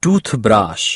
toothbrush.